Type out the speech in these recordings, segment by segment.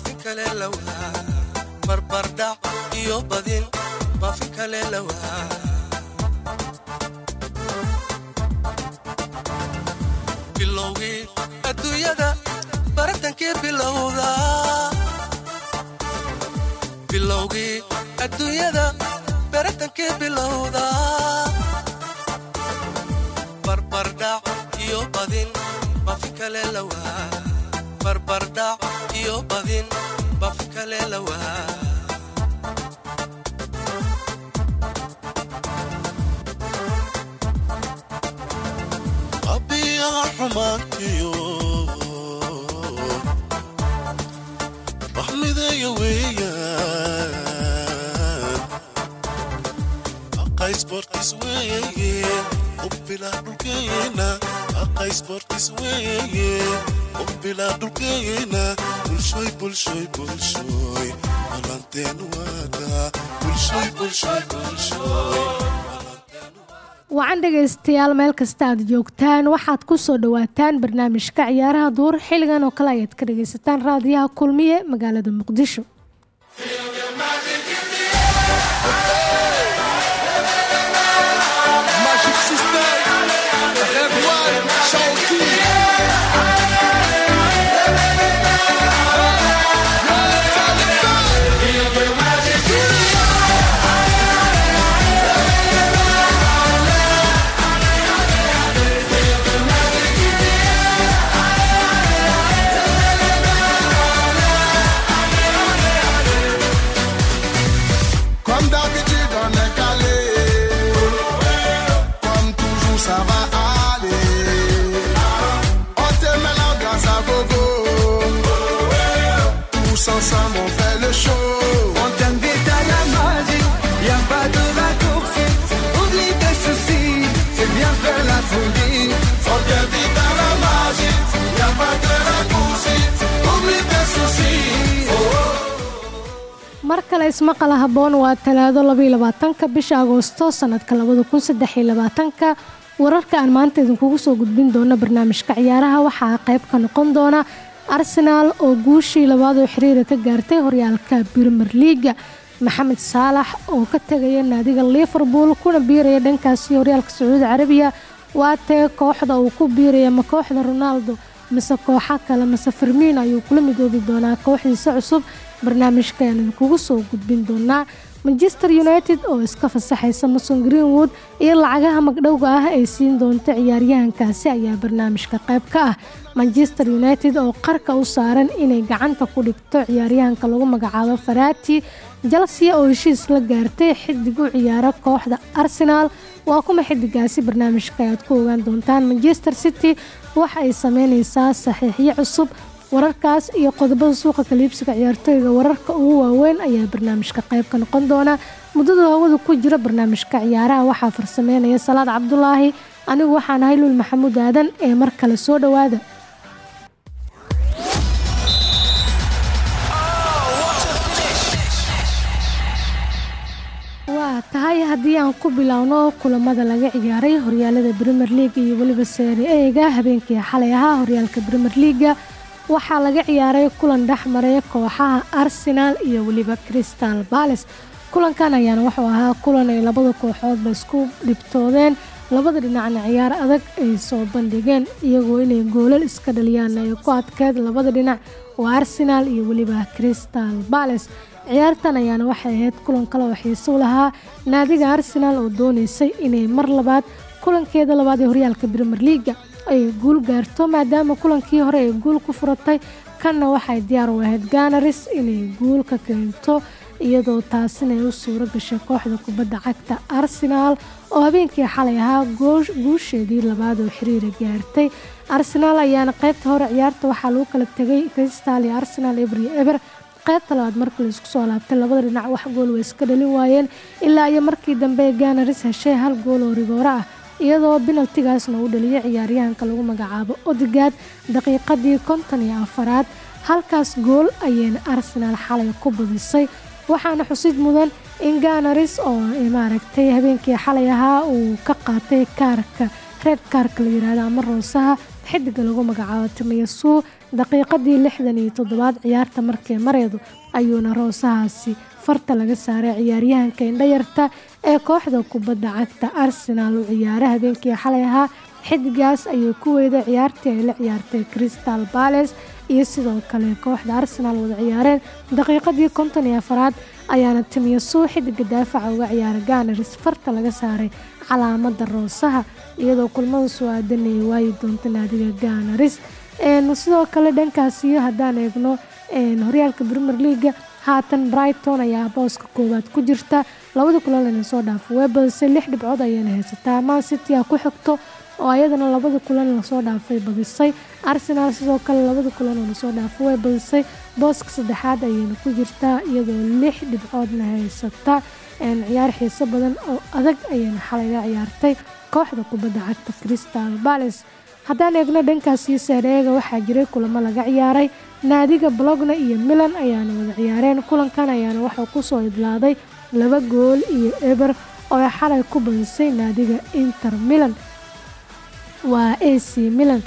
baafin kale lawaa barbardhac iyo badin baafin kale lawaa bilowgii adduunyada baratankii bilowda bilowgii adduunyada baratankii bilowda barbardhac iyo badin baafin kale lawaa barbardhac iyo badin baafin kale lawaa xumaantiyo waxmideeya weeyaan. Aqaysbortis weeye ubbilaa dhulkeena aqaysbortis weeye bulshoy wacan dhegaystayaal meel kasta aad joogtaan waxaad ku soo dhowaataan barnaamijka ciyaaraha duur xilligan oo kale ayaad ka dhagaysataan raadiyaha kulmiye magaalada muqdisho mar kale ismaqala habboon waa talaado labaatanka bisha agoosto sanadka labadakunsadeylabaatanka wararka aan maanta idinkugu soo gudbin doono barnaamijka ciyaaraha waxaa qayb ka noqon doona arsenaal oo guushii labaad oo xiriira ka gaartay horyaalka brimer liaga maxamed saalax oo ka tegaya naadiga liverpool kuna biiraya dhankaasi horyaalka sacuudi carabiya. Waa tee kooxda uu ku biiraya ma kooxda ronaldo mise kooxa kale mise firmiin ayuu kula midoobi doonaa kooxdiisa cusub barnaamijka ayaan idinkugu soo gudbin doonaa manchester united oo iska fasaxaysa mason greenwood iyo lacagaha magdhowga ah ay siin doonta ciyaaryahankaasi ayaa barnaamijka qayb ka ah manchester united oo qarka u saaran inay gacanta ku dhigto ciyaaryahanka lagu magacaabo farati chelsea oo heshiis la gaartay xidig u ciyaara kooxda arsenal. Waa kuma xidigaasi barnaamijka ayaad ku ogaan doontaan manchester city? Waxa ay sameyneysaa saxiixyo cusub wararkaas iyo qodobada suuqa kaliibsiga ciyaartooyga wararka ugu waaweyn ayaa barnaamijka qayb ka noqon doona. Muddada hawada ku jira barnaamijka ciyaaraha waxaa farsameynaya salaad cabdulaahi anigu waxaan ahay luul maxamuud aadan ee mar kale soo dhowaada. Waa tahay haddii aan ku bilowno kulamada laga ciyaaray horyaalada brimer leaga iyo weliba seeri eega habeenkii xalay ahaa horyaalka brimer leaga waxaa laga ciyaaray kulan dhexmaray kooxaha arsenal iyo weliba crystal bales kulankan ayaana wuxuu ahaa kulan ay labada kooxoodba isku dhibtoodeen labada dhinacna ciyaar adag ay soo bandhigeen iyagoo inay goolal iska dhaliyaan ay ku adkeed labada dhinac waa arsenal iyo weliba crystal bales ciyaartan ayaana waxay ahayd kulan kale oo xiiso u lahaa naadiga arsenal oo dooneysay inay mar labaad kulankeeda labaad ee horyaalka brimer leaga ay guul gaarto maadaama kulankii hore ay guul ku furatay kanna waxay diyaar u ahayd ganaris inay guul ka keento iyadoo taasina ay u suuro gashay kooxda kubadda cagta arsenal oo habeenkii xalay ahaa guusheedii labaad oo xiriira gaartay. Arsenal ayaana qaybta hore ciyaarta waxaa lagu kala tegay crystal iyo arsenal eber iyo eber qaybta labaad markii la isku soo laabtay labada dhinac wax gool way iska dhalin waayeen ilaa iyo markii dambe ganaris heshay hal gool oo rigooro ah iyadoo binaltigaasna uu dhaliyay ciyaaryahanka lagu magacaabo odegaad daqiiqadii konton iyo afaraad. Halkaas gool ayayna arsenaal xalay ku badisay. Waxaana xusid mudan in ganaris oo maaragtay habeenkii xalay ahaa uu ka qaatay kaarka reed kaarka la yiraahdo ama roosaha xidiga lagu magacaabo timayasuu daqiiqadii lixdan iyo toddobaad ciyaarta markay mareedu ayuuna roosahaasi farta laga saaray ciyaaryahanka indhayarta ee kooxda kubadda cagta arsenaal u ciyaara habeenkii xalay ahaa. Xidigaas ayay ku weyday ciyaartii ay la ciyaartay crystal bales iyo sidoo kale kooxda arsenaal wada ciyaareen. Daqiiqadii konton iyo afaraad ayaana timiyasu xidiga daafaca uga ciyaara ganars farta laga saaray calaamada roosaha iyadoo kulmada soo-aadan ay waayi doonta naadiga ganaris sidoo kale dhankaasi haddaan eegno horyaalka premier leaga haatan brighton ayaa booska koowaad ku jirta labada kulan lana soo dhaafo. Way lix dhibcood ayayna haysataa. Man city ku xigto oo ayadana labada kulan la soo dhaafay badisay. Arsenal sidoo kale labada kulan oo la soo dhaafo. Way booska saddexaad ayayna ku jirtaa iyadoo lix dhibcoodna haysata. Ciyaar xiiso badan oo adag ayayna xalayga ciyaartay kooxda kubadda cagta crystal bales haddaan eegno dhankaasi seereega waxaa jiray kulamo laga ciyaaray. Naadiga blogna iyo milan ayaana wada ciyaareen. Kulankan ayaana waxaa ku soo idlaaday laba gool iyo eber oo xalay ku badisay naadiga inter milan. Waa a c milan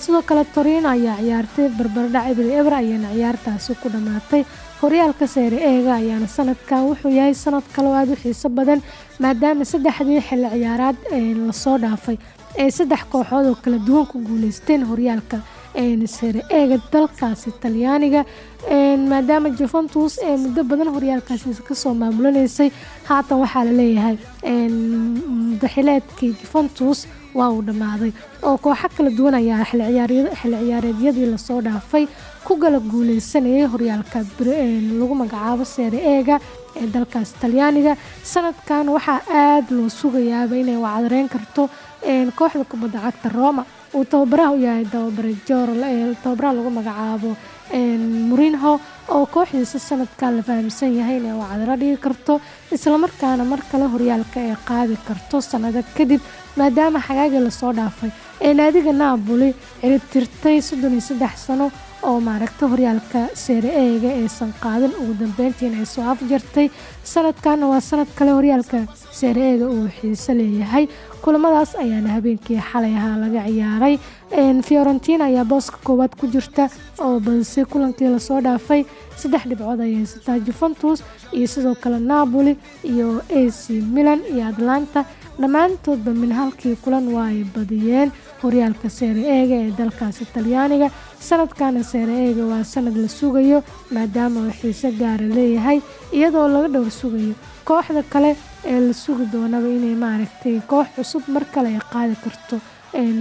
sidoo kale torino ayaa ciyaartay barbardhac eber eber ayaana ciyaartaasi ku dhammaatay horyaalka seere eega ayaana sanadkan wuxuu yahay sanad kaloo aada u xiiso badan maadaama saddexdii xilli ciyaaraad la soo dhaafay ay saddex kooxood oo kala duwan ku guuleysteen horyaalka seere eega dalkaasi talyaaniga. Maadaama juventus ee muddo badan horyaalkaasi ka soo maamulinaysay haatan waxaa la leeyahay mudaxileedkii juventus waa uu dhammaaday oo kooxo kala duwan ayaa xilli ciyaareedyadii la soo dhaafay ku gala guuleysanayay horyaalka lagu magacaabo seere eega ee dalkaas talyaaniga. Sanadkan waxaa aada loo sugayaaba inay wacdareyn karto kooxda kubadda cagta roma uu tababaraha u yahay tababaraha lagu magacaabo murinho oo kooxdiisa sanadkan la fahamsan yahay inay wacdaro dhigi karto islamarkaana mar kale horyaalka ay qaadi karto sanado kadib maadaama xagaagii la soo dhaafay. Ee naadiga naaboli ciribtirtay soddon iyo saddex sano oo maaragta horyaalka seere eega aysan qaadin ugu dambeyntiina ay soo afjartay sanadkanna waa sanad kale horyaalka seere eega uu xiiso leeyahay. Kulamadaas ayaana habeenkii xalay ahaa laga ciyaaray. Fiorentina ayaa booska koowaad ku jirta oo badisay kulankii la soo dhaafay. Saddex dhibcood ay haysataa juventus iyo sidoo kale napoli iyo a c milan iyo atlanta dhammaantoodba min halkii kulan waa ay badiyeen horyaalka seere eega ee dalkaasi talyaaniga. Sanadkana seere eega waa sanad la sugayo maadaama uu xiise gaara leeyahay iyadoo laga dhowr sugayo kooxda kale ee la sugi doonaba inay maaragtay koox cusub mar kale ay qaadi karto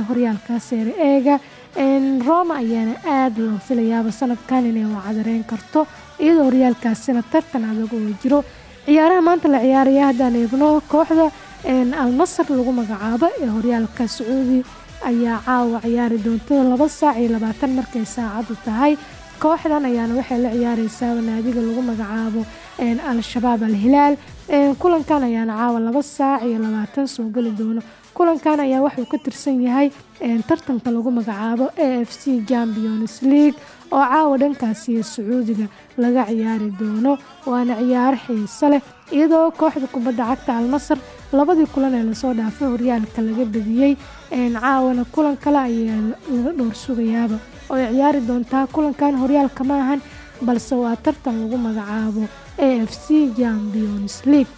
horyaalka seere roma ayaana aada loo filayaaba sanadkan inay wacdareyn karto iyadoo horyaalkaasina tartan adag oo jiro. Ciyaaraha maanta la ciyaaraya haddaan eegno kooxda al nasar lagu magacaabo ee horyaalka sacuudi ayaa caawa ciyaari doontada laba saac iyo labaatan markay saacadu tahay. Kooxdan ayaana waxay la ciyaareysaa naadiga lagu magacaabo al-shabaab al-hilaal. Kulankan ayaana caawa laba saac iyo labaatan soo geli doono. Kulankan ayaa wuxuu ka tirsan yahay tartanka lagu magacaabo a f c champions league oo caawa dhankaasi sacuudiga laga ciyaari doono. Waana ciyaaro xiiso leh iyadoo kooxda kubadda cagta almasar labadii kulan ee la soo dhaafay horyaalka laga bediyey caawana kulan kale ayaa laga dhowr sugayaaba oo ay ciyaari doontaa kulankan horyaalka ma ahan balse waa tartan lagu magacaabo a f c champions league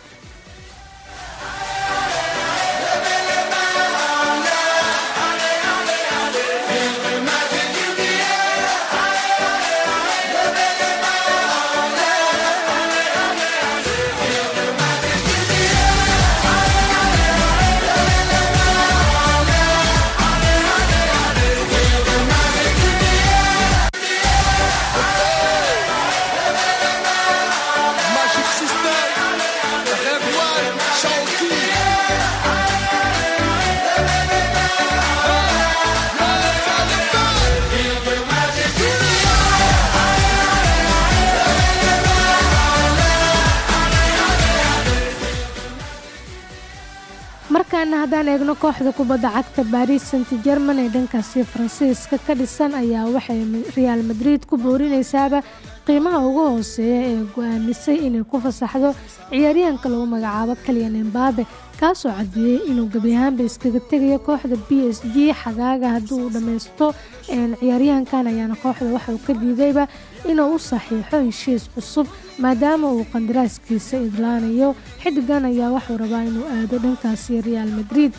haddaan eegno kooxda kubadda cagta baris saint german ee dhankaasi faransiiska ka dhisan ayaa waxay real madrid ku boorineysaaba qiimaha ugu hooseeya ee go'aamisay inay ku fasaxdo ciyaaryahanka lagu magacaabo kaliyan embabe kaasoo cadeeyey inuu gebi ahaanba iskaga tegayo kooxda b s g. Xagaaga haddii uu dhammaysto ciyaaryahankan ayaana kooxda waxauu ka diidayba inuu u saxiixo heshiis cusub maadaama uu qandaraaskiisa idlaanayo. Xidigan ayaa waxuu rabaa inuu aado dhankaasi real madrid.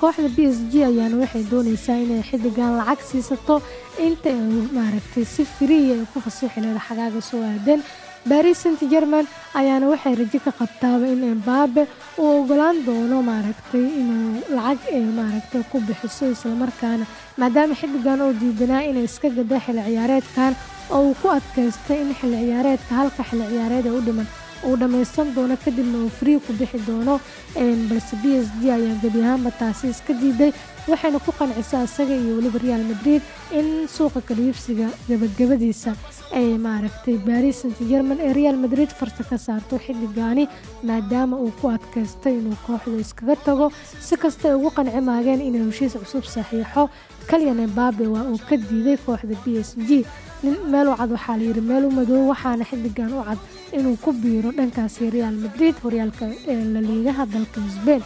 Kooxda b s g ayaana waxay dooneysaa inay xidigan lacag siisato. Inta ay maaragtay si firiya ay ku fasixi leeda xagaaga soo aadeen baris saint german ayaana waxay rajo ka qabtaaba in embabe uu ogolaan doono maaragtay inuu lacag ay maaragtay ku bixiso islamarkaana maadaama xidigan oo diidanaa inay iska gada xilli ciyaareedkan oo uu ku adkaystay in xilli ciyaareedka halka xilli ciyaareed ee u dhiman uu dhammaysan doono kadibna uu free ku bixi doono balse b s g ayaa gebi ahaanba taasi iska diiday. Waxayna ku qancisa isaga iyo weliba real madrid in suuqa kaliibsiga gabagabadiisa ay maaragtay baris saint german ee real madrid farta ka saarto xidigaani maadaama uu ku adkaystay inuu kooxda iskaga tago. Si kasta ay ugu qanci maageen heshiis cusub saxiixo kalyan embabe waa uu ka diiday kooxda b s g. Meel u cad waxaa meel u madow waxaana xidigan u cad inuu ku biiro dhankaasi real madrid horyaalka laliigaha dalka sbain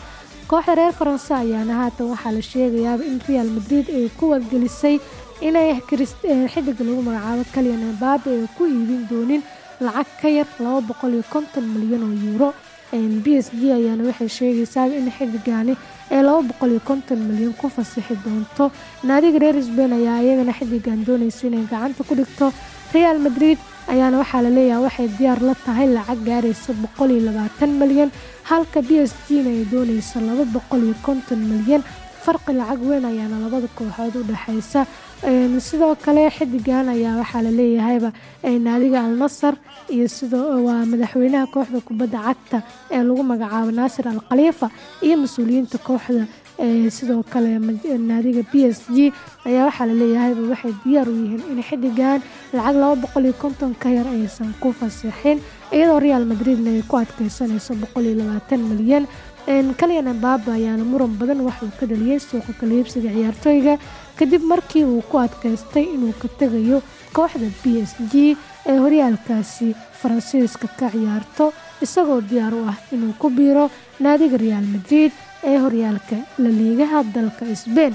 kooxda reer faranse ayaana haatan waxaa la sheegayaaba in real madrid ay ku wargelisay inay xidiga lagu magacaabo kalyan embabe ay ku iibin doonin lacag ka yar milyan oo yuuro b s g ayaana waxay sheegaysaa in xidigani ee milyan ku fasixi doonto. Naadiga reer sbain ayaa iyagana xidigan doonaysa inay gacanta ku dhigto real madrid ayaana waxaa la leeyahay waxay diyaar la tahay lacag gaaraysa milyan halka b s g na ay doonaysa milyan. Farqi lacag weyn ayaana labada kooxood u dhexaysa sidoo kale xidigan ayaa waxaa laleeyahayba naadiga al nasar iyo sidoo waa madaxweynaha kooxda kubadda cagta ee lagu magacaabo naasir al khaliifa iyo mas'uuliyiinta kooxda sidoo kale naadiga b s g ayaa waxaa laleeyahayba waxay diyaar u yihiin in xidigan lacag ka yar aysan ku fasixin iyadoo real madridna ay ku adkeysanayso milyan. Kalyan embabe ayaana muran badan waxuu ka dhaliyey suuqa kaliibsiga ciyaartooyga kadib markii uu ku adkaystay inuu ka tegayo kooxda b s g ee horyaalkaasi faransiiska ka ciyaarto isagoo diyaar u ah inuu ku biiro naadiga real madrid ee horyaalka laliigaha dalka sbain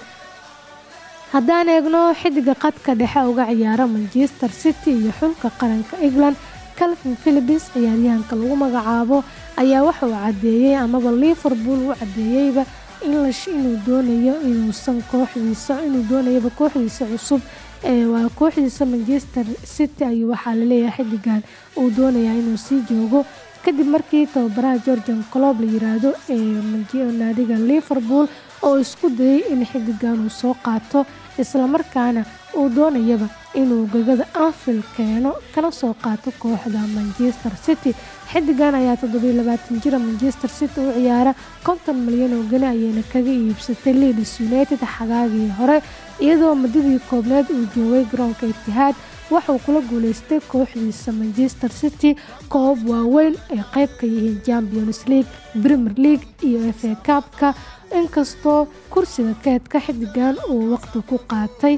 haddaan eegno xidiga qadka dhexe uga ciyaara manchester city iyo xulka qaranka england calvin philibins ciyaaryahanka lagu magacaabo ayaa waxauu cadeeyey amaba liverpool u cadeeyeyba inuu doonayo inuusan kooxdiisa inuu doonayaba kooxdiisa cusub waa kooxdiisa manchester city ayuu waxaa la leeyahay xidigan uu doonayaa inuu sii joogo kadib markii tababaraha georgian clob la yiraahdo ee naadiga liverpool oo isku dayay in xidigan uu soo qaato islamarkaana uu doonayaba inuu gagada anfield keeno kana soo qaato kooxda manchester city. Xidigan ayaa jira manchester city u ciyaara konton milyan oo gani ayayna kaga iibsatay leeds united xagaagii hore iyadoo muddadii koobneed uu joogay garoonka itihaad waxauu kula guuleystay kooxdiisa manchester city koob waaweyn ay qayb ka yihiin champions league premier league iyo f a kabka inkastoo kursiga keedka xidigan uu waqti ku qaatay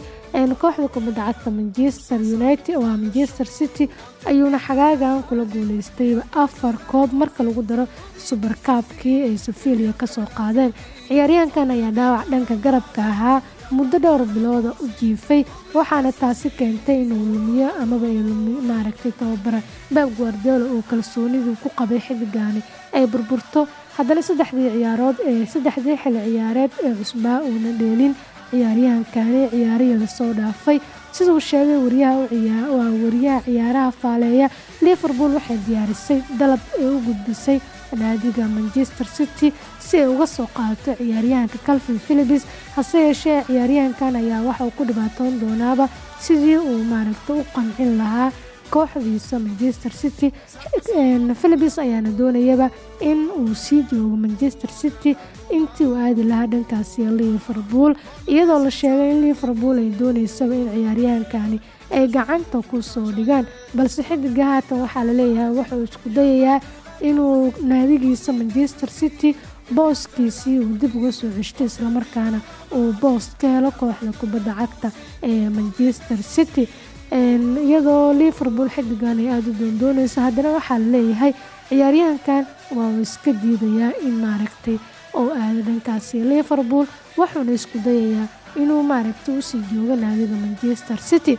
kooxda kubadda cagta manchester united waa manchester city ayuuna xagaagan kula guuleystayba afar koob marka lagu daro subarkaabkii ay sevilia ka soo qaadeen. Ciyaaryahankan ayaa dhaawac dhanka garabka ahaa muddo dhowr bilooda u jiifay waxaana taasi keentay inuu lumiyo amaba maaragtay tababara bab guardiola uu kalsoonidii ku qabay xidigani ay burburto. Haddana saddexdii ciyaarood ee saddexdii xili ciyaareed ee cusbaa uuna dheelin ciyaaryahankani ciyaarihii la soo dhaafay. Siduu sheegay waa wariyaha ciyaaraha faaleeya. Liverpool waxay diyaarisay dalab ee u gudbisay naadiga manchester city si ay uga soo qaadato ciyaaryahanka calvin philibis hase yeeshee ciyaaryahankan ayaa waxauu ku dhibaatoon doonaaba sidii uu maaragta u qancin lahaa kooxdiisa manchester city. Philibis ayaana doonayaba in uu sii joogo manchester city intii uu aadi lahaa dhankaasi liverpool iyadoo la sheegay in liverpool ay dooneysaba in ciyaaryahankani ay gacanta ku soo dhigaan. Balse xidiga haatan waxaa la leeyahay wuxuu isku dayayaa inuu naadigiisa manchester city booskiisii uu dib uga soo ceshto islamarkaana uu boos ka helo kooxda kubadda cagta ee manchester city. Iyadoo liverpool xidigan ay aada u doondooneyso haddana waxaa la leeyahay ciyaaryahankan waa uu iska diidayaa in maaragtay oo aada dhankaasi. Liverpool wuxuuna isku dayayaa inuu maaragta u sii joogo naadiga manchester city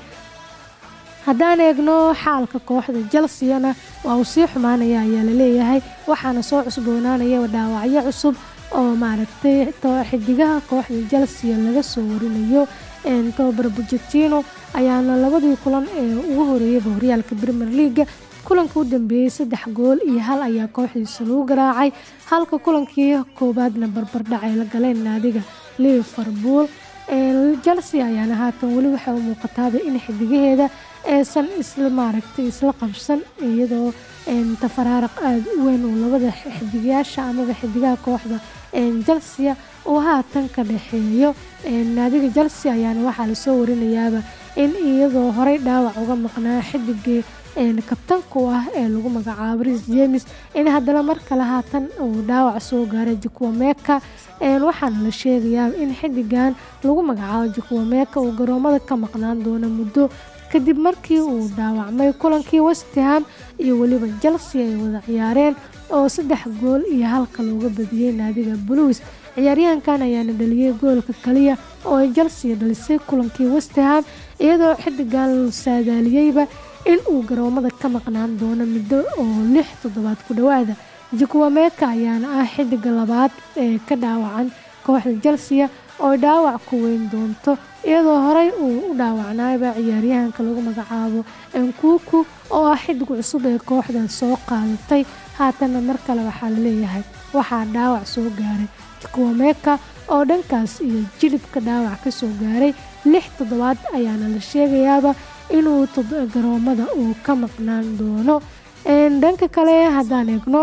haddaan eegno xaalka kooxda chelseana waa uu sii xumaanaya ayaa la leeyahay waxaana soo cusboonaanaya dhaawacyo cusub oo maaragtay xidigaha kooxda chelsea laga soo warinayo. Tobar bujetino ayaana labadii kulan ee ugu horeeyayba horyaalka premier leaga kulanka u dambeeyey saddex gool iyo hal ayaa kooxdiisa lagu garaacay. Halka kulankii koowaadna barbardhac ay la galeen naadiga liverpool. Chelsea ayaana haatan weli waxay u muuqataaba in xidigaheeda aysan isla maaragtay isla qabsan iyadoo tafaraaraq aada u weyn uu labada xidigayaasha amaba xidigaha kooxda chelsea uu haatan ka dhexeeyo naadiga chelsea ayaana waxaa la soo warinayaaba in iyadoo horey dhaawac uga maqnaa xidigii kabtanku ah ee lagu magacaabo ris james in haddana mar kale haatan uu dhaawac soo gaaray jikuwameka waxaana la sheegayaa in xidigan lagu magacaabo jikuwameka uu garoomada ka maqnaan doono muddo kadib markii uu dhaawacmay kulankii westham iyo weliba chelsea ay wada ciyaareen oo saddex gool iyo halka looga badiyey naadiga bluis ciyaaryahankan ayaana dhaliyey goolka kaliya oo ay chelsea dhalisay kulankii westham iyadoo xidigan la saadaaliyeyba in uu garoomada ka maqnaan doono muddo oo lix toddobaad ku dhowaada. Jikuwameka ayaana ah xidiga labaad ee ka dhaawacan kooxda chelsea oo dhaawac ku weyn doonto iyadoo horey uu u dhaawacnaayba ciyaaryahanka lagu magacaabo enkuku oo ah xidig cusub ee kooxda soo qaadatay. Haatanna mar kale waxaa la leeyahay waxaa dhaawac soo gaaray jikuwameka oo dhankaas iyo jilibka dhaawac ka soo gaaray lix toddobaad ayaana la sheegayaaba inuu garoomada uu ka maqnaan doono. Dhanka kale haddaan eegno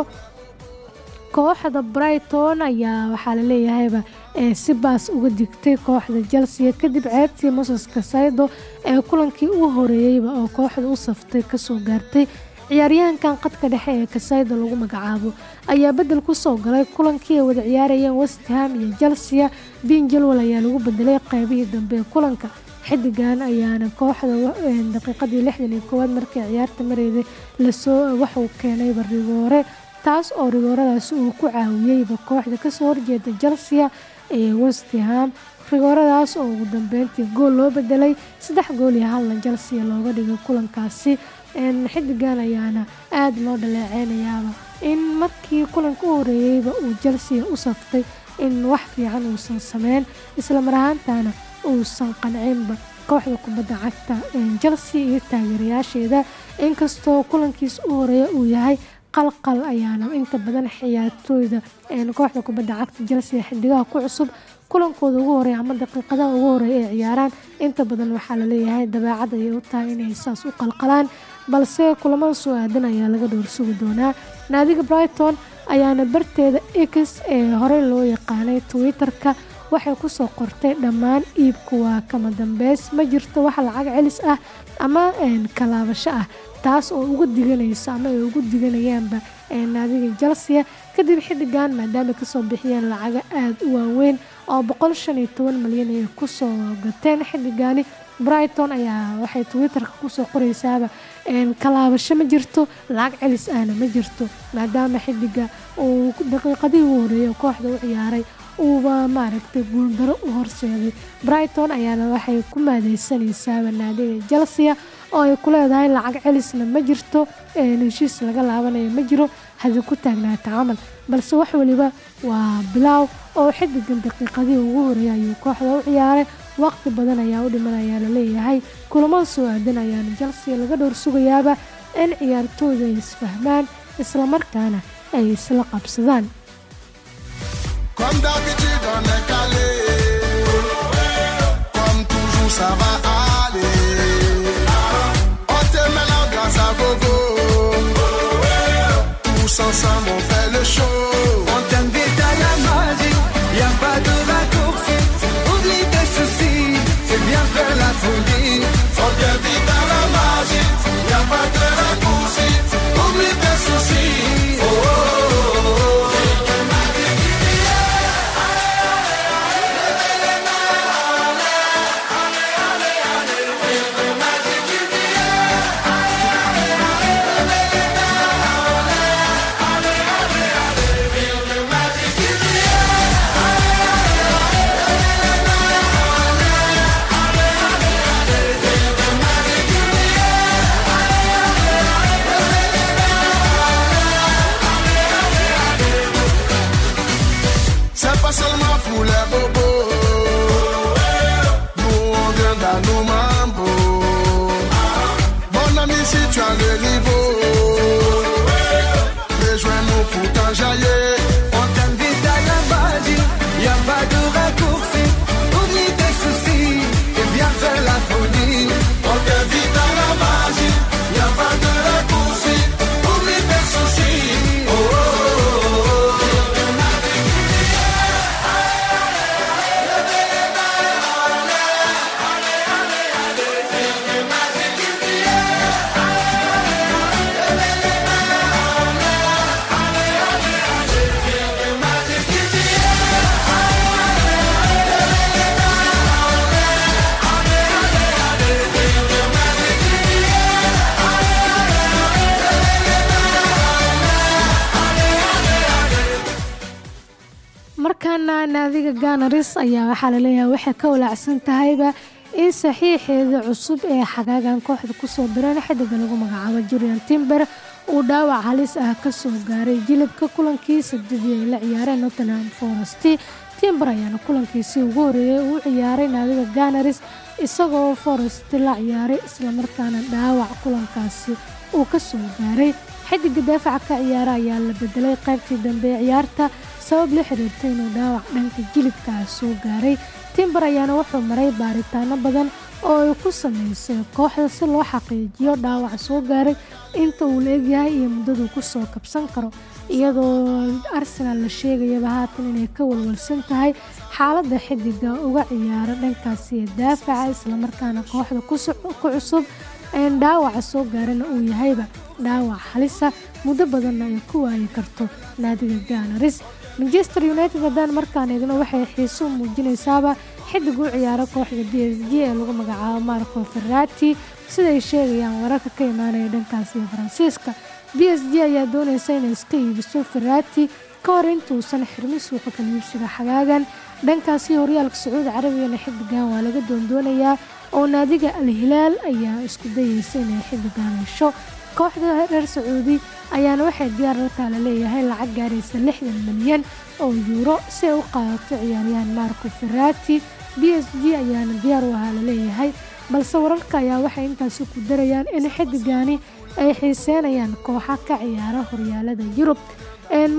kooxda brighton ayaa waxaa laleeyahayba si baas uga digtay kooxda chelsea kadib ceebtii moses kasaydo ee kulankii u horeeyeyba oo kooxda u saftay ka soo gaartay ciyaaryahankan qadka dhexe ee kasaydo lagu magacaabo ayaa bedel ku soo galay kulankii ay wada ciyaarayeen westham iyo chelsea. Bin jalwal ayaa lagu bedelay qeybihii dambe ee kulanka xidigan ayaana kooxda daqiiqadii lixdan iyo koowaad markii ciyaarta mareyday la soo waxuu keenayba rigoore taas oo rigooradaas uu ku caawiyeyba kooxda ka soo horjeeda chelsea ee westham rigooradaas oo ugu dambeyntii gool loo bedelay saddex gool iyo halna chelsea looga dhigay kulankaasi. Xidigan ayaana aada loo dhaleeceynayaaba. In markii kulanka u horeeyeyba uu chelsea u saftay in wax fiican uusan sameyn isla mar ahaantana uusan qancinba kooxda kubadda cagta chelsea iyo taageerayaasheeda. Inkastoo kulankiis u horreeya uu yahay qalqal ayaana inta badan ciyaartooyda kooxda kubadda cagta chelsea xidigaha ku cusub. Kulankooda ugu horreeya ama daqiiqadaha ugu horreeya ay ciyaaraan inta badan waxaa la leeyahay dabeecad ayay u tahay inay saas u qalqalaan balse kulamada soo aadan ayaa laga dhowr doonaa. Naadiga brighton ayaana barteeda x ee horey loo yaqaanay twitter-ka waxay ku soo qortay dhammaan iibku waa kama dambeys ma jirto wax lacag celis ah ama kalaabasho ah taas oo uga diganayso ama ay ugu diganayaanba naadiga chelsea kadib xidigan maadaama ka soo bixiyeen lacaga aada u waaweyn oo boqol shan iyo toban malyan ay ku soo gateen xidigani brighton ayaa waxay twitterka ku soo qoreysaaba kalaabasho ma jirto lacag celis ahna ma jirto. Maadaama xidiga uu daqiiqadihii horeeyay kooxda u ciyaaray uuba maaragtay guuldaro u horseeday. Brighton ayaana waxay ku maadeysanaysaaba naadiga chelsea oo ay ku leedahay lacag celisna ma jirto heshiis laga laabanayo ma jiro hadi ku taagnaata camal balse wax waliba waa bilaaw oo xidigan daqiiqadihii ugu horeeyay ayuu kooxda u ciyaaray. Waqti badan ayaa u dhiman ayaa la leeyahay kulamada soo aadan ayaana chelsea laga dhowr sugayaaba in ciyaartooyda ay isfahmaan islamarkaana ay isla qabsadaan. Ça va Tous ensemble, naadiga ganaris ayaa waxaa la leeyahay waxay ka walaacsan tahayba in saxiixeeda cusub ee xagaagan kooxda ku soo direen xidiga lagu magacaabo jurian timber uu dhaawac halis ah ka soo gaaray jilibka kulankii sadidii ay la ciyaareen nottenham forest. Timber ayaana kulankiisii ugu horeeyay uu ciyaaray naadiga ganaris isagoo forest la ciyaaray islamarkaana dhaawac kulankaasi uu ka soo gaaray. Xidiga daafaca ka ciyaara ayaa la bedelay qaybtii dambe ee ciyaarta sabab la xiriirtay inuu dhaawac dhanka jilibkaa soo gaaray. Timber ayaana wuxuu maray baaritaano badan oo ay ku sameysay kooxda si loo xaqiijiyo dhaawac soo gaaray. Inta uu la egyahay iyo muddaduu ku soo kabsan karo iyadoo arsenal la sheegayaba haatan inay ka walwalsan tahay xaaladda xidiga uga ciyaara dhankaasi ee daafaca islamarkaana kooxda ku cusub dhaawaca soo gaarana uu yahayba dhaawac halisa. Muddo badanna ay ku waayi karto naadiga ganaris manchester united haddaan markaan eegno waxay xiiso muujinaysaaba xidig u ciyaara kooxda b s g ee lagu magacaabo marco ferrati siday sheegayaan wararka ka imaanaya dhankaasi faransiiska b s g ayaa doonaysa inay iska iibiso ferrati ka hor intuusan xirmin suuqa kaliibsiga xagaagan. Dhankaasi horyaalka sacuudi carabigana xidigan waa laga doondoonayaa oo naadiga al-hilaal ayaa isku dayeysa inay xidigan hesho kooxda reer sacuudi ayaana waxay diyaar la leeyahay lacag gaaraysa lixdan milyan oo yuuro si ay u qaadato ciyaaryahan marco ferrati. B s g ayaana diyaar u ahaa la leeyahay balse wararka ayaa waxay intaasi ku darayaan in xidigani ay xiiseynayaan kooxa ka ciyaara horyaalada yurub.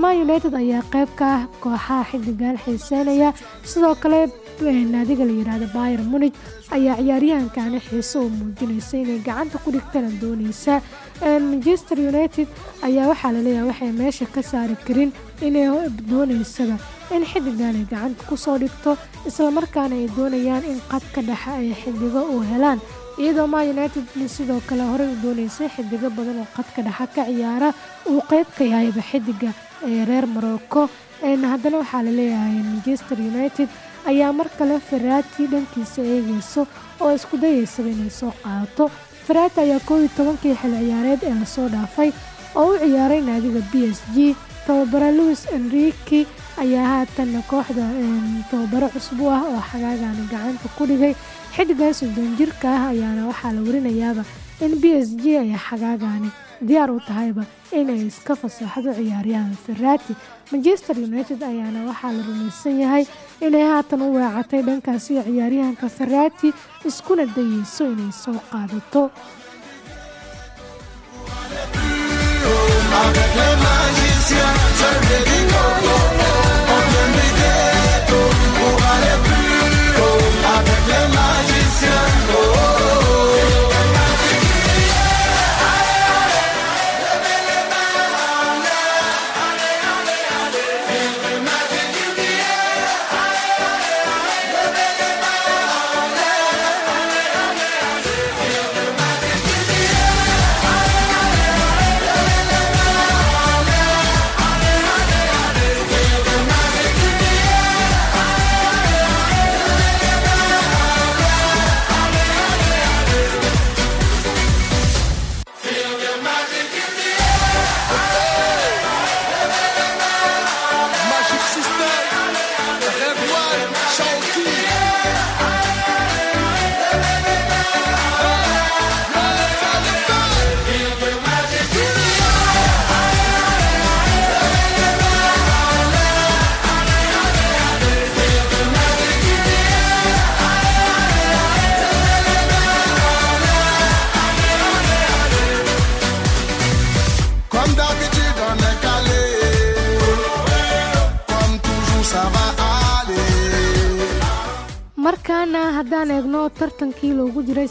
Ma united ayaa qayb ka ah kooxaha xidigan xiiseynaya. Sidoo kale naadiga la yiraahdo bayer munig ayaa ciyaaryahankani xiise oo muujinaysa inay gacanta ku dhigtana dooneysa manchester united ayaa waxaa la leeyahay waxay meesha ka saari karin inay dooneysaba in xidigan ay gacanta ku soo dhigto islamarkaana ay doonayaan in qadka dhexe ay xidigo u helaan. Iyadoo ma united sidoo kale horey u dooneysay xidigo badan oo qadka dhexe ka ciyaara uu qeyb ka yahayba xidiga ee reer morocco. Haddana waxaa la leeyahay manchester united ayaa mar kale ferrati dhankiisa eegeyso oo isku dayeysaba inay soo qaadato ferrati ayaa iyo tobankii xil ciyaareed ee la soo dhaafay oo u ciyaaray naadiga b s g. Tababare louis enrique ayaa haatanna kooxda tababaro cusub u ah oo xagaagani gacanta ku dhigay. Xidigan soddon jirka ah ayaana waxaa la warinayaaba in b s g ay xagaagani diyaar u tahayba inay iska fasaxdo ciyaaryahan ferrati manchester united ayaana waxaa la rumaysan yahay inay haatan u weecatay dhankaasi ciyaaryahanka ferrati iskuna dayeyso inay soo qaadato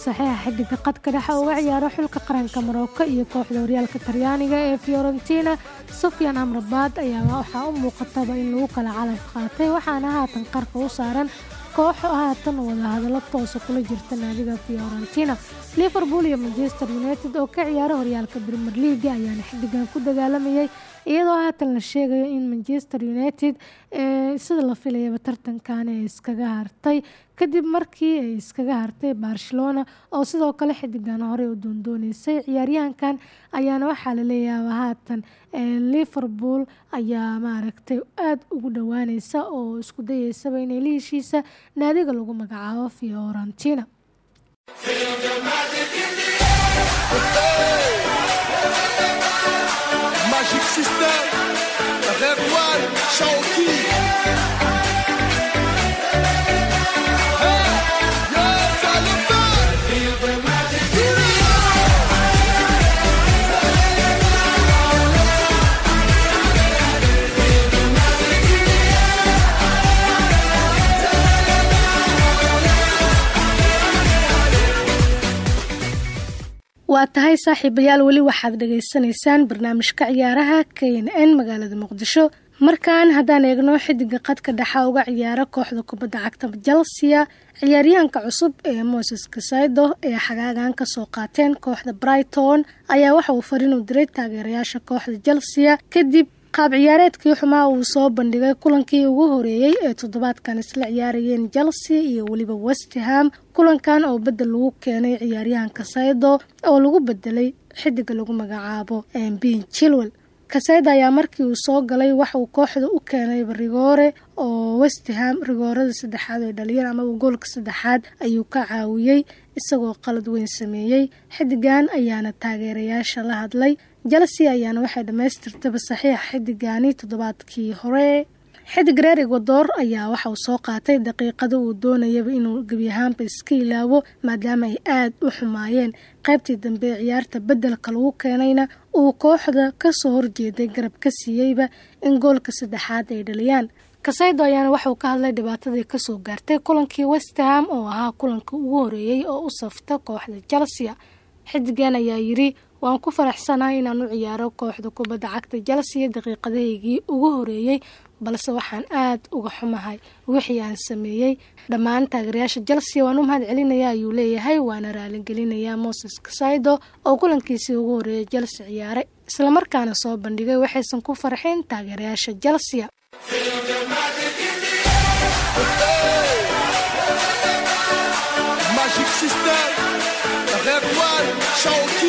saxiixa xidiga qadka dhexe uga ciyaaro xulka qaranka marocco iyo kooxda horyaalka talyaaniga ee fiorentina sofyan amrabaad ayaa waxaa u muuqataba in lagu kala calaf qaatay waxaana haatan qarka u saaran kooxo haatan wadahadallo toosa kula jirta naadiga fiorentina. Liverpool iyo manchester united oo ka ciyaara horyaalka premier leaga ayaana xidigan ku dagaalamayay iyadoo haatan la sheegayo in manchester united sida la filayaba tartankan ay iskaga hartay kadib markii ay iskaga hartay barcelona oo sidoo kale xidigan horey u doondooneysay ciyaaryahankan ayaana waxaa laleeyaaba haatan liverpool ayaa maaragtay aada ugu dhowaaneysa oo isku dayeysaba inay la heshiisa naadiga lagu magacaabo fiorentina waa tahay saaxiibayaal weli waxaad dhagaysanaysaan barnaamijka ciyaaraha k n n magaalada muqdisho. Markan haddaan eegno xidiga qadka dhexa uga ciyaara kooxda kubadda cagta chelsea ciyaaryahanka cusub ee moses kasaido ee xagaagan ka soo qaateen kooxda brighton ayaa waxa uu fariin u diray taageerayaasha kooxda chelsea kadib qaab ciyaareedkii xumaa uu soo bandhigay kulankii ugu horeeyey ee toddobaadkan isla ciyaarayeen chelsea iyo weliba westham kulankan oo bedel lagu keenay ciyaaryahan kasaido oo lagu bedelay xidiga lagu magacaabo bin chilwell. Kasayda ayaa markii uu soo galay waxa uu kooxda u keenayba rigoore oo westham rigoorada saddexaad ay dhaliyeen amaba goolka saddexaad ayuu ka caawiyey isagoo qalad weyn sameeyey xidigan ayaana taageerayaasha la hadlay chelsea ayaana waxay dhammaystirtaba saxiixa xidigani toddobaadkii hore xidig reer egwador ayaa waxa uu soo qaatay daqiiqada uu doonayaba inuu gebi ahaanba iska ilaawo maadaama ay aada u xumaayeen. Qaybtii dambe ee ciyaarta beddelka lagu keenayna uu kooxda ka soo horjeeday garab ka siiyeyba in goolka saddexaad ay dhaliyaan. Kasaydo ayaana waxauu ka hadlay dhibaatadii ka soo gaartay kulankii westham oo ahaa kulanka ugu horeeyey oo u safta kooxda chelsea xidigan ayaa yidhi waan ku faraxsanahay inaan u ciyaaro kooxda kubadda cagta chelsea daqiiqadahaygii ugu horeeyey balse waxaan aada uga xumahay wixii aan sameeyey dhammaan taageerayaasha chelsea waan u mahad celinaya ayuu leeyahay waana raaligelinayaa moses kasaido oo kulankiisii ugu horeeyay chelsea ciyaaray. Islamarkaana soo bandhigay waxaysan ku farxin taageerayaasha Red One,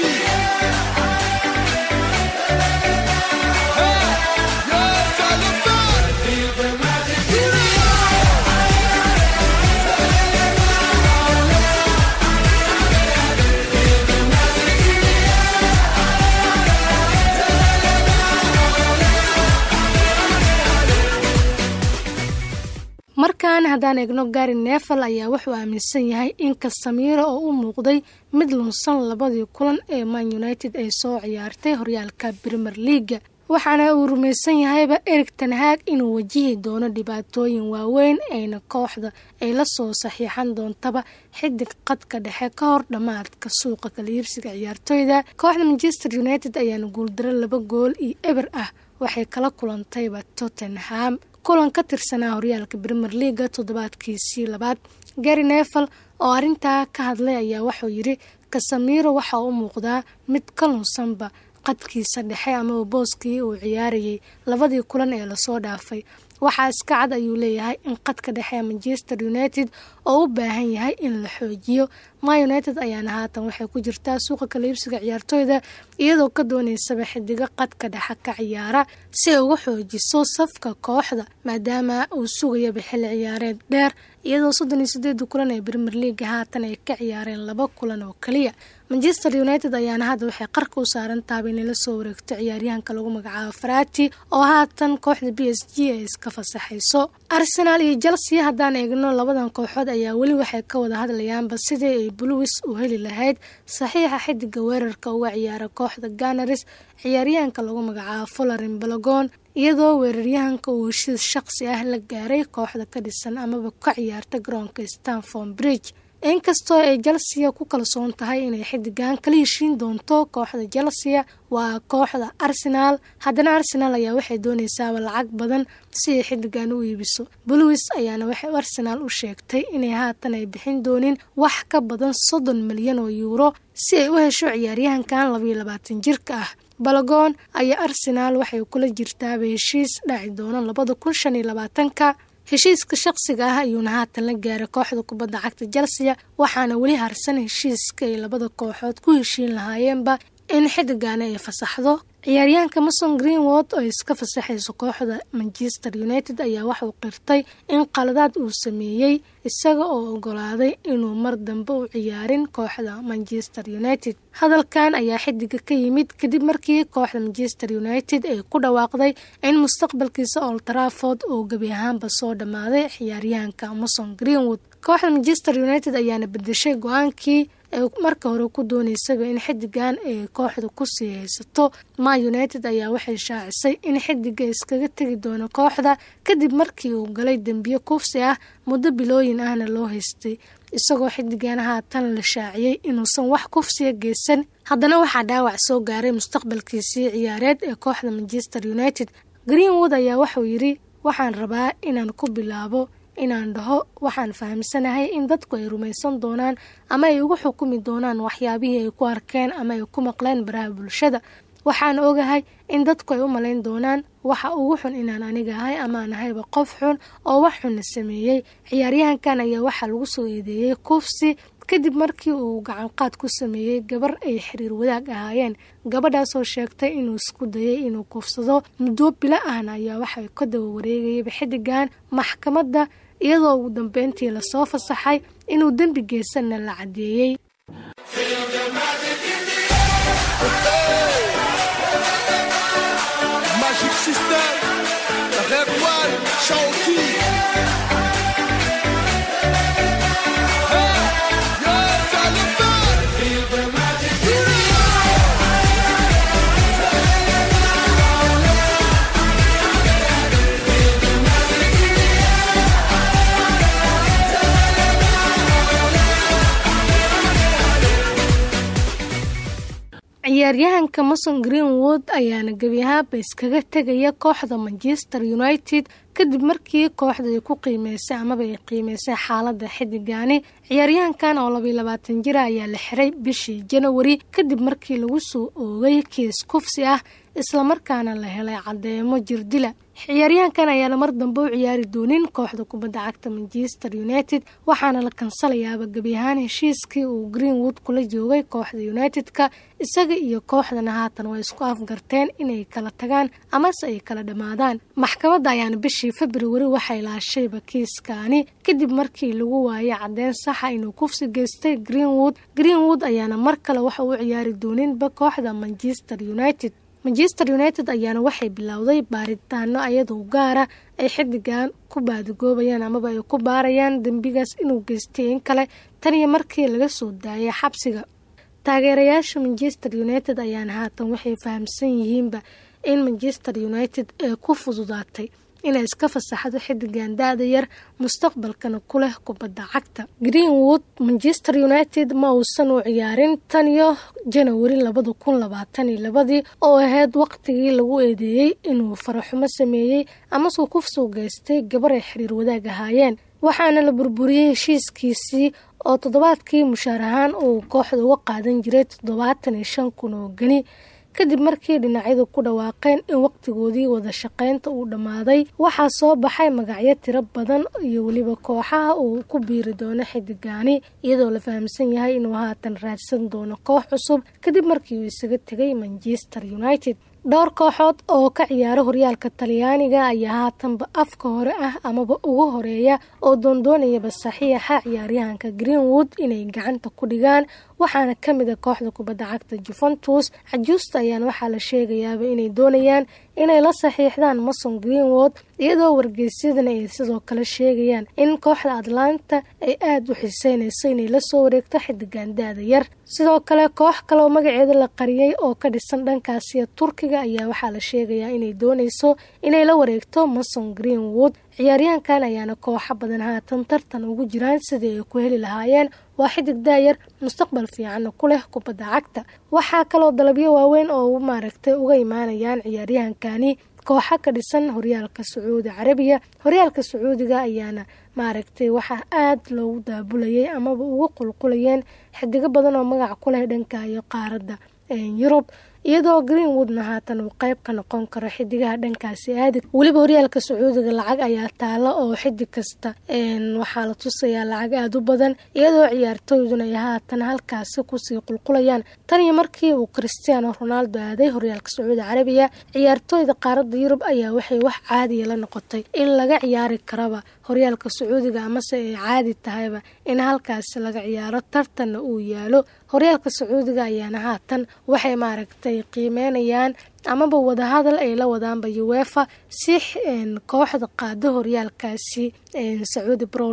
markan haddaan eegno gari neefal ayaa wuxuu aaminsan yahay in kasamiiro oo u muuqday mid lunsan labadii kulan ee man united ay soo ciyaartay horyaalka brimer leaga waxaana uu rumaysan yahayba erig tanhaag inuu wajihi doono dhibaatooyin waaweyn ayna kooxda ay la soo saxiixan doontaba xidig qadka dhexe ka hor dhammaadka suuqa kala iibsiga ciyaartoyda. Kooxda manchester united ayaana guuldaro laba gool iyo eber ah waxay kala kulantayba tottenham kulan ka tirsanaa horyaalka brimer leaga toddobaadkiisii labaad. Gary nevel oo arrintaa ka hadlay ayaa wuxuu yidhi kasamiiro waxaa u muuqdaa mid ka lunsanba qadkiisa dhexe ama booskii uu ciyaarayay labadii kulan ee la soo dhaafay. Waxaa iska cad ayuu leeyahay in qadka dhexe manchester united oo u baahan yahay in la xoojiyo. Ma united ayaana haatan waxay ku jirtaa suuqa kala iibsiga ciyaartooyda iyadoo ka dooneysaba xidigo qadka dhexe ka ciyaara si ay uga xoojiso safka kooxda maadaama uu sugayaba xilli ciyaareed dheer iyadoo soddon iyo sideeda kulan ee brimer leaga haatan ay ka ciyaareen laba kulan oo kaliya manchester united ayaana hadda waxay qarka u saaran taaba inay la soo wareegto ciyaaryahanka lagu magacaabo farati oo haatan kooxda b s g ay iska fasaxayso. Arsenaal iyo chelsea haddaan eegno labadan kooxood ayaa weli waxay ka wada hadlayaanba sidii ay bluwis u heli lahayd. Saxiixa xidiga weerarka uga ciyaara kooxda ganaris ciyaaryahanka lagu magacaabo folarin balagon iyadoo weeraryahanka uu heshiis shaqsi ah la gaaray kooxda ka dhisan amaba ka ciyaarta garoonka stanford bridge. Inkastoo ay chelsea ku kalsoon tahay inay xidigan kala heshiin doonto kooxda chelsea waa kooxda arsenaal haddana arsenaal ayaa waxay doonaysaaba lacag badan si ay xidigan u iibiso. Bluwis ayaana waxay arsenaal u sheegtay inay haatan ay bixin doonin wax ka badan soddon milyan oo yuuro si ay u hesho ciyaaryahankan labayo labaatan jirka ah balagoon ayaa arsenaal waxay kula jirtaaba heshiis dhaci doona labada kun shan iyo labaatanka. Heshiiska shaqsiga ah ayuuna haatan la gaaray kooxda kubadda cagta chelsea waxaana weli harsan heshiiska ay labada kooxood ku heshiin lahaayeenba in xidigaana ay fasaxdo ciyaaryahanka mason greenwood oo iska fasaxayso kooxda manchester united ayaa waxauu qirtay in qaladaad uu sameeyey isaga oo ogolaaday inuu mar dambe u ciyaarin kooxda manchester united. Hadalkan ayaa xidiga ka yimid kadib markii kooxda manchester united ay ku dhawaaqday in mustaqbalkiisa old trafford oo gebi ahaanba soo dhammaaday ciyaaryahanka mason greenwood. Kooxda manchester united ayaana bedeshay go'aankii ay marka hore ku dooneysaba in xidigan ay kooxda ku sii haysato ma united ayaa waxay shaacisay in xidiga iskaga tegi doono kooxda kadib markii uu galay dembiye kufsi ah muddo bilooyin ahna loo haystay. Isagoo xidigan haatan la shaaciyey inuusan wax kufsiga geysan. Haddana waxaa dhaawac soo gaaray mustaqbalkiisii ciyaareed ee kooxda manchester united. Greenwood ayaa waxuu yidhi waxaan rabaa inaan ku bilaabo inaan dhaho waxaan fahamsanahay in dadku ay rumaysan doonaan ama ay ugu xukumi doonaan waxyaabihii ay ku arkeen ama ay ku maqleen baraha bulshada. Waxaan ogahay in dadku ay u malayn doonaan waxa ugu xun inaan aniga ahay amaan ahayba qof xun oo wax xunna sameeyey. Ciyaaryahankan ayaa waxaa lagu soo eedeeyey kufsi kadib markii uu gacanqaad ku sameeyey gabar ay xiriir wadaag ahaayeen. Gabadhaasoo sheegtay inuu isku dayay inuu kufsado muddo bilo ahna ayaa waxay ka daba wareegayaba xidigan maxkamadda iyadoo ugu dambeyntii la soo fasaxay inuu dembi geysanna la caddeeyey ciyaaryahanka mason greenwood ayaana gebi ahaanba iskaga tegaya kooxda manchester united kadib markii kooxda ay ku qiimeysay amaba ay qiimeysay xaalada xidigani. Ciyaaryahankan oo labayo labaatan jira ayaa la xiray bishii janawari kadib markii lagu soo oogay kiis kufsi ah islamarkaana la helay caddeemo jirdila. Ciyaaryahankan ayaana mar dambe u ciyaari doonin kooxda kubadda cagta manchester united waxaana la kansalayaaba gebi ahaan heshiiskii uu greenwood kula joogay kooxda united-ka. Isaga iyo kooxdana haatan way isku afgarteen inay kala tagaan amase ay kala dhammaadaan maxkamadda ayaana bishii februari waxay laashayba kiiskaani kadib markii lagu waayay caddeyn saxa inuu kufsi geystay greenwood greenwood ayaana mar kale waxa u ciyaari dooninba kooxda manchester united manchester united ayaana waxay bilowday baaritaano ayadoo gaara ay xidigan ku baadigoobayaan amaba ay ku baarayaan dembigaas inuu geystay in kale tan iyo markii laga soo daayay xabsiga. Taageerayaasha manchester united ayaana haatan waxay fahamsan yihiinba in manchester united ay ku fududaatay inay iska fasaxdo xidigan da-da yar mustaqbalkana ku leh kubadda cagta. Greenwood manchester united ma uusan u ciyaarin tan iyo janawari labada kun labaatan iyo labadii oo ahayd waqtigii lagu eedeeyey inuu faraxumo sameeyey amasuu kufsuu geystay gabar ay xiriir wadaag ahaayeen. Waxaana la burburiyey heshiiskiisii oo toddobaadkii mushaar ahaan uu kooxda uga qaadan jiray toddobaatan iyo shan kun oo geni kadib markii dhinacyadu ku dhawaaqeen in waqtigoodii wada shaqaynta uu dhammaaday waxaa soo baxay magacyo tiro badan iyo weliba kooxaha uu ku biiri doono xidigaani iyadoo la fahamsan yahay inuu haatan raadsan doono koox cusub. Kadib markii uu isaga tegay manchester united dhowr kooxood oo ka ciyaara horyaalka talyaaniga ayaa haatanba afka hore ah amaba ugu horreeya oo doondoonayaba saxiixa ciyaaryahanka greenwood inay gacanta ku dhigaan waxaana ka mid a kooxda kubadda cagta juventus. Cajuusta ayaana waxaa la sheegayaaba inay doonayaan inay la saxiixdaan mason greenwood iyadoo wargeysyadana ay sidoo kale sheegayaan in kooxda atlanta ay aada u xiiseynayso inay la soo wareegto xidigan da-da yar. Sidoo kale koox kale oo magaceeda la qariyey oo ka dhisan dhankaasiya turkiga ayaa waxaa la sheegayaa inay doonayso inay la wareegto mason greenwood. Ciyaaryahankan ayaana kooxo badan haatan tartan ugu jiraan sidii ay ku heli lahaayeen waa xidig daayar mustaqbal fiicanna ku leh kubadda cagta. Waxaa kaloo dalabyo waaweyn oo maaragtay uga imaanayaan ciyaaryahankani kooxa ka dhisan horyaalka sacuudi carabiya. Horyaalka sacuudiga ayaana maaragtay waxaa aada loogu daabulayay amaba uga qulqulayeen xidigo badan oo magac ku leh dhanka iyo qaaradda yurub iyadoo greenwoodna haatan uu qeyb ka noqon karo xidigaha dhankaasi. Aadi weliba horyaalka sacuudiga lacag ayaa taalo oo xidig kasta waxaa la tusayaa lacag aada u badan iyadoo ciyaartooyduna ay haatan halkaasi ku sii qulqulayaan. Tan iyo markii uu christiano ronaldo aaday horyaalka sacuudi carabiya ciyaartooyda qaaradda yurub ayaa waxay wax caadiya la noqotay in laga ciyaari karaba. Horyaalka sacuudiga amase ay caadi tahayba in halkaasi laga ciyaaro tartanna uu yaalo horyaalka sacuudiga ayaana haatan waxay maaragtay qiimeynayaan amaba wadahadal ay la wadaanba uefa si kooxda qaado horyaalkaasi sacuudi bro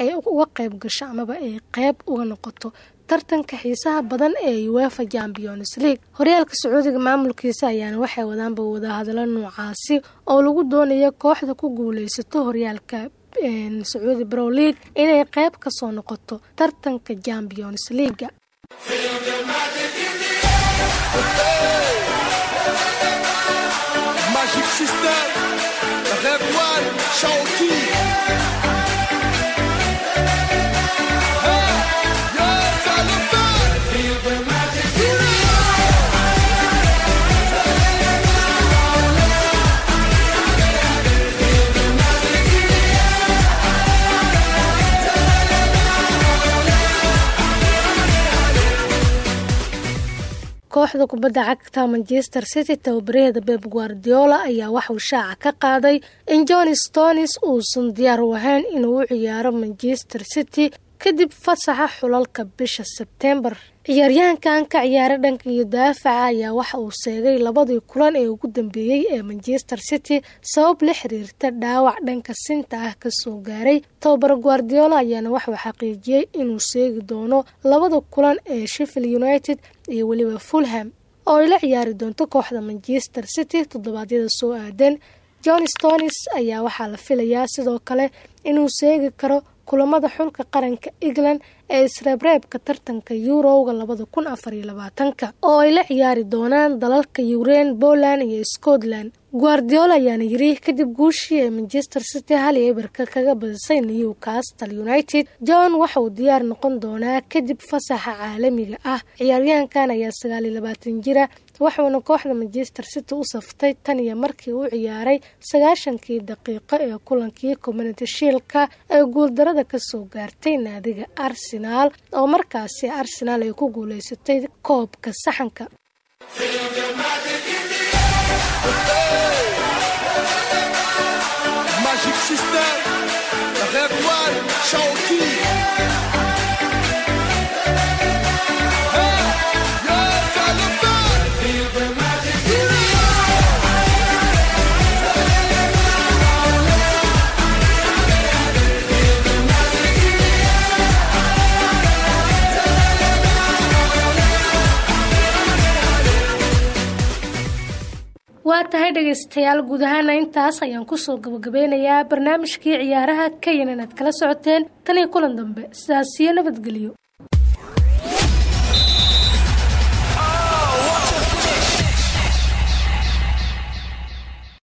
ay uga qeyb gasho amaba ay qeyb uga noqoto tartanka xiisaha badan ee uefa champions league. Horyaalka sacuudiga maamulkiisa ayaana waxay wadaanba wadahadalo noocaasi oo lagu doonayo kooxda ku guuleysato horyaalka sacuudi bro inay qeyb ka soo noqoto tartanka champions leaga Magic System, Red One, Shawty. Kooxda kubadda cagta manchester city tababareeda beb guardiola ayaa waxauu shaaca ka qaaday in john stonis uusan diyaar u ahayn inuu u ciyaaro manchester city kadib fasaxa xulalka bisha sebtembar ciyaaryahankan ka ciyaara dhanka iyo daafaca ayaa waxa uu seegay labadii kulan ee ugu dambeeyey ee manchester city sabab la xiriirta dhaawac dhanka sinta ah ka soo gaaray. Tababaro guardiola ayaana waxauu xaqiijiyey inuu seegi doono labada kulan ee sheffield united iyo weliba fulham oo ay la ciyaari doonto kooxda manchester city toddobaadyada soo aadan. John stonis ayaa waxaa la filayaa sidoo kale inuu seegi karo kulamada xulka qaranka england ee isreebreebka tartanka eurowga labada kun afar iyo labaatanka oo ay la ciyaari doonaan dalalka yukrain poland iyo scotland. Guardiola ayaana yiri kadib guushii ee manchester city hal iyo eberka kaga badisay newcastle united john waxa uu diyaar noqon doonaa kadib fasaxa caalamiga ah. Ciyaaryahankan ayaa sagaal iyo labaatan jira waxuuna kooxda manchester city u saftay tan iyo markii uu ciyaaray sagaashankii daqiiqo ee kulankii community shiilka ee guuldarada ka soo gaartay naadiga arsenaal oo markaasi arsenaal ay ku guuleysatay koobka saxanka waa tahay dhegaystayaal guud ahaana intaas ayaan ku soo gabagabeynayaa barnaamijkii ciyaaraha kayan inaad kala socoteen tan iyo kulan dambe sidaas iyo nabadgelyo